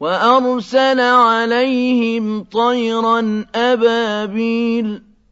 وأرسل عليهم طيرا أبابيل